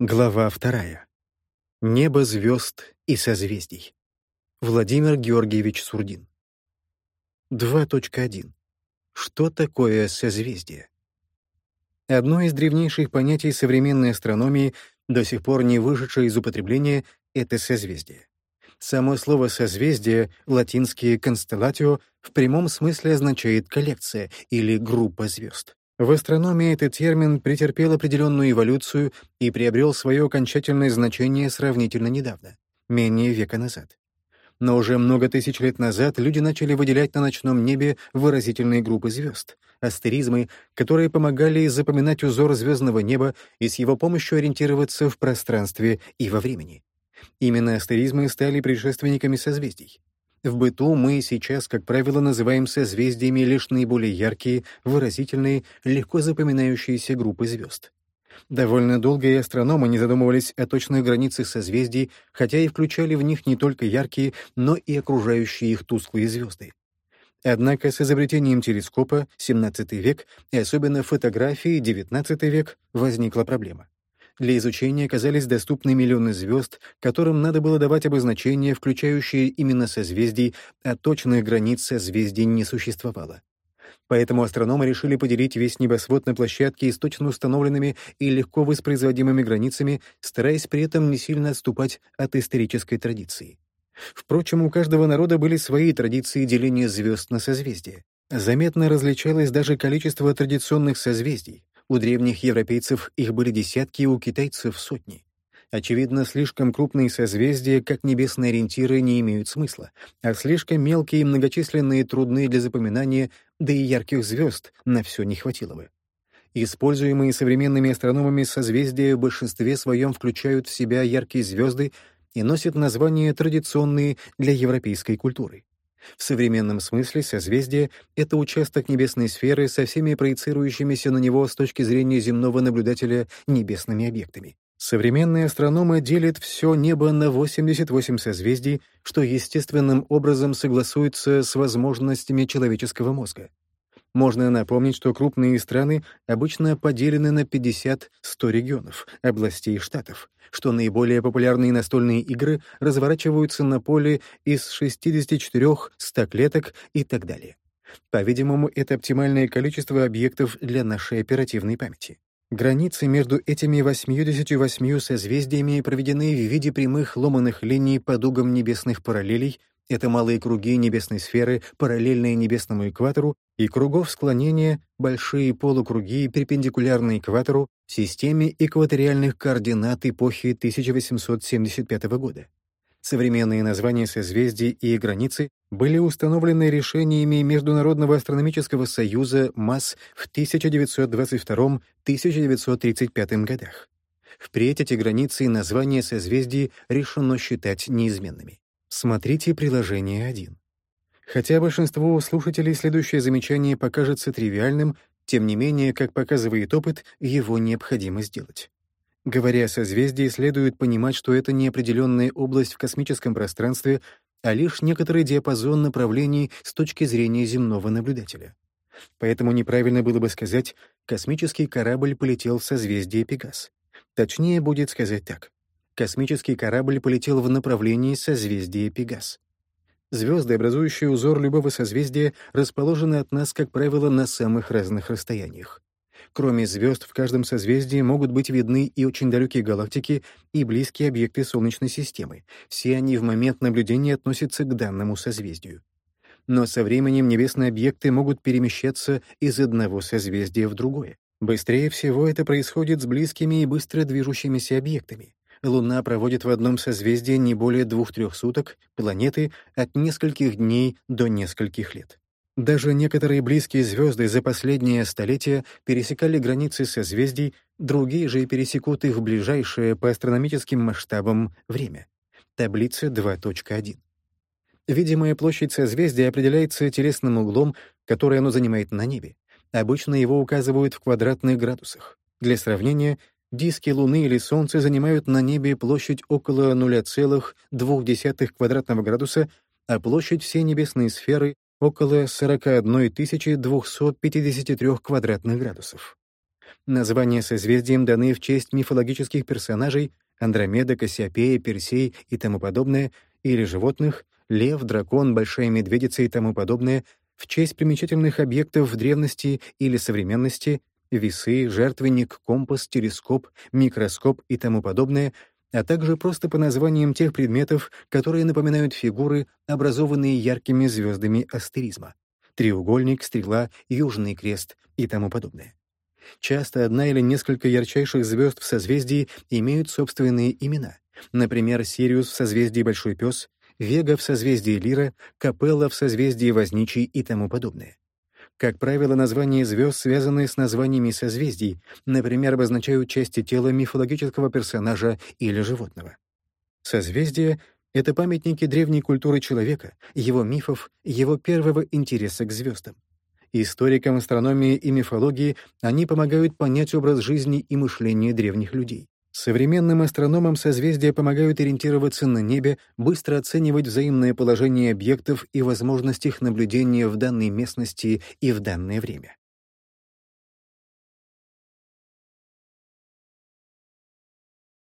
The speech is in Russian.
Глава вторая. Небо звезд и созвездий. Владимир Георгиевич Сурдин. 2.1. Что такое созвездие? Одно из древнейших понятий современной астрономии, до сих пор не вышедшее из употребления, — это созвездие. Само слово «созвездие», латинские «constellatio», в прямом смысле означает «коллекция» или «группа звезд». В астрономии этот термин претерпел определенную эволюцию и приобрел свое окончательное значение сравнительно недавно, менее века назад. Но уже много тысяч лет назад люди начали выделять на ночном небе выразительные группы звезд, астеризмы, которые помогали запоминать узор звездного неба и с его помощью ориентироваться в пространстве и во времени. Именно астеризмы стали предшественниками созвездий. В быту мы сейчас, как правило, называем созвездиями лишь наиболее яркие, выразительные, легко запоминающиеся группы звезд. Довольно долго и астрономы не задумывались о точных границах созвездий, хотя и включали в них не только яркие, но и окружающие их тусклые звезды. Однако с изобретением телескопа XVII век и особенно фотографии XIX век возникла проблема. Для изучения оказались доступны миллионы звезд, которым надо было давать обозначения, включающие именно созвездий, а точных границ созвездий не существовало. Поэтому астрономы решили поделить весь небосвод на площадки с точно установленными и легко воспроизводимыми границами, стараясь при этом не сильно отступать от исторической традиции. Впрочем, у каждого народа были свои традиции деления звезд на созвездия. Заметно различалось даже количество традиционных созвездий. У древних европейцев их были десятки, у китайцев — сотни. Очевидно, слишком крупные созвездия, как небесные ориентиры, не имеют смысла, а слишком мелкие и многочисленные трудные для запоминания, да и ярких звезд на все не хватило бы. Используемые современными астрономами созвездия в большинстве своем включают в себя яркие звезды и носят название традиционные для европейской культуры. В современном смысле созвездие — это участок небесной сферы со всеми проецирующимися на него с точки зрения земного наблюдателя небесными объектами. Современные астрономы делят все небо на 88 созвездий, что естественным образом согласуется с возможностями человеческого мозга. Можно напомнить, что крупные страны обычно поделены на 50-100 регионов, областей и штатов, что наиболее популярные настольные игры разворачиваются на поле из 64 100 клеток и так далее. По-видимому, это оптимальное количество объектов для нашей оперативной памяти. Границы между этими 88 созвездиями проведены в виде прямых ломаных линий по дугам небесных параллелей, это малые круги небесной сферы, параллельные небесному экватору, и кругов склонения, большие полукруги, перпендикулярные экватору, системе экваториальных координат эпохи 1875 года. Современные названия созвездий и границы были установлены решениями Международного астрономического союза МАС в 1922-1935 годах. Впредь эти границы и названия созвездий решено считать неизменными. Смотрите приложение 1. Хотя большинству слушателей следующее замечание покажется тривиальным, тем не менее, как показывает опыт, его необходимо сделать. Говоря о созвездии, следует понимать, что это не определенная область в космическом пространстве, а лишь некоторый диапазон направлений с точки зрения земного наблюдателя. Поэтому неправильно было бы сказать «космический корабль полетел в созвездие Пегас». Точнее будет сказать так космический корабль полетел в направлении созвездия Пегас. Звезды, образующие узор любого созвездия, расположены от нас, как правило, на самых разных расстояниях. Кроме звезд, в каждом созвездии могут быть видны и очень далекие галактики, и близкие объекты Солнечной системы. Все они в момент наблюдения относятся к данному созвездию. Но со временем небесные объекты могут перемещаться из одного созвездия в другое. Быстрее всего это происходит с близкими и быстро движущимися объектами. Луна проводит в одном созвездии не более двух-трех суток, планеты — от нескольких дней до нескольких лет. Даже некоторые близкие звезды за последнее столетие пересекали границы созвездий, другие же пересекут их в ближайшее по астрономическим масштабам время. Таблица 2.1. Видимая площадь созвездия определяется телесным углом, который оно занимает на небе. Обычно его указывают в квадратных градусах. Для сравнения, Диски Луны или Солнца занимают на небе площадь около 0,2 квадратного градуса, а площадь всей небесной сферы — около 41 253 квадратных градусов. Названия созвездиям даны в честь мифологических персонажей Андромеда, Кассиопея, Персей и тому подобное, или животных — лев, дракон, большая медведица и тому подобное, в честь примечательных объектов в древности или современности — весы, жертвенник, компас, телескоп, микроскоп и тому подобное, а также просто по названиям тех предметов, которые напоминают фигуры, образованные яркими звездами астеризма — треугольник, стрела, южный крест и тому подобное. Часто одна или несколько ярчайших звезд в созвездии имеют собственные имена. Например, Сириус в созвездии Большой Пес, Вега в созвездии Лира, Капелла в созвездии Возничий и тому подобное. Как правило, названия звезд, связанные с названиями созвездий, например, обозначают части тела мифологического персонажа или животного. Созвездия — это памятники древней культуры человека, его мифов, его первого интереса к звездам. Историкам астрономии и мифологии они помогают понять образ жизни и мышления древних людей. Современным астрономам созвездия помогают ориентироваться на небе, быстро оценивать взаимное положение объектов и возможность их наблюдения в данной местности и в данное время.